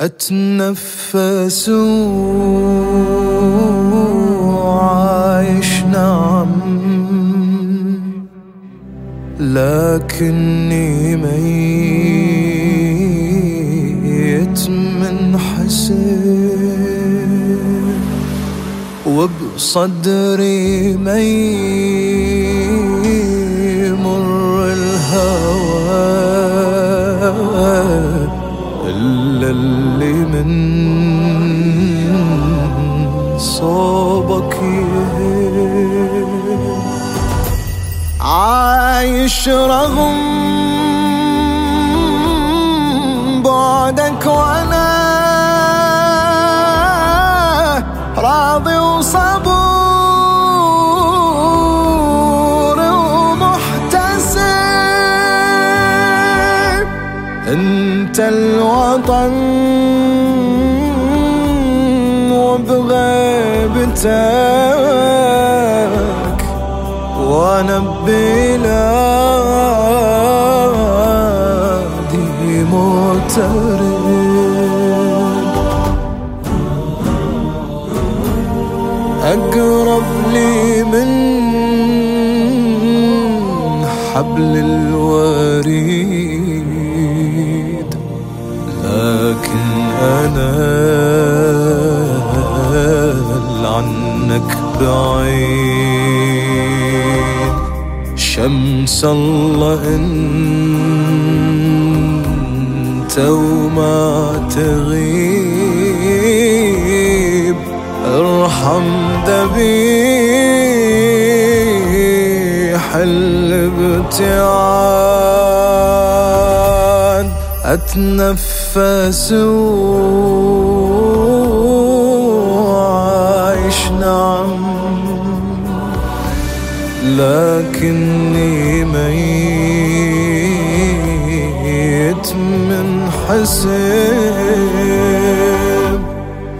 أتنفس وعايش نعم لكني ميت من حسن وبصدري مر صوبك. عايش رغم بعدك وأنا راضي وصبور ومحتسب. أنت الوطن وبغيبتك وأنا ببلادي مغترب. أقرب لي من حبل الوريد لكن شمس الله أنت وما تغيب. ارحم ذبيح الابتعاد. أتنفس وعايش نعم. لكني ميت من حسب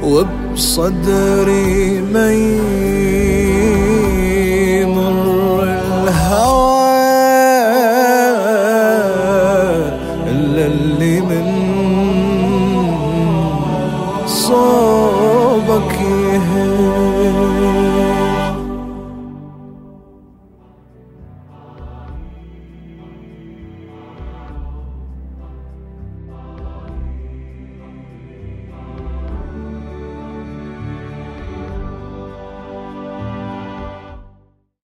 وبصدري ميمر الهوى إلا اللي من صوبك يهب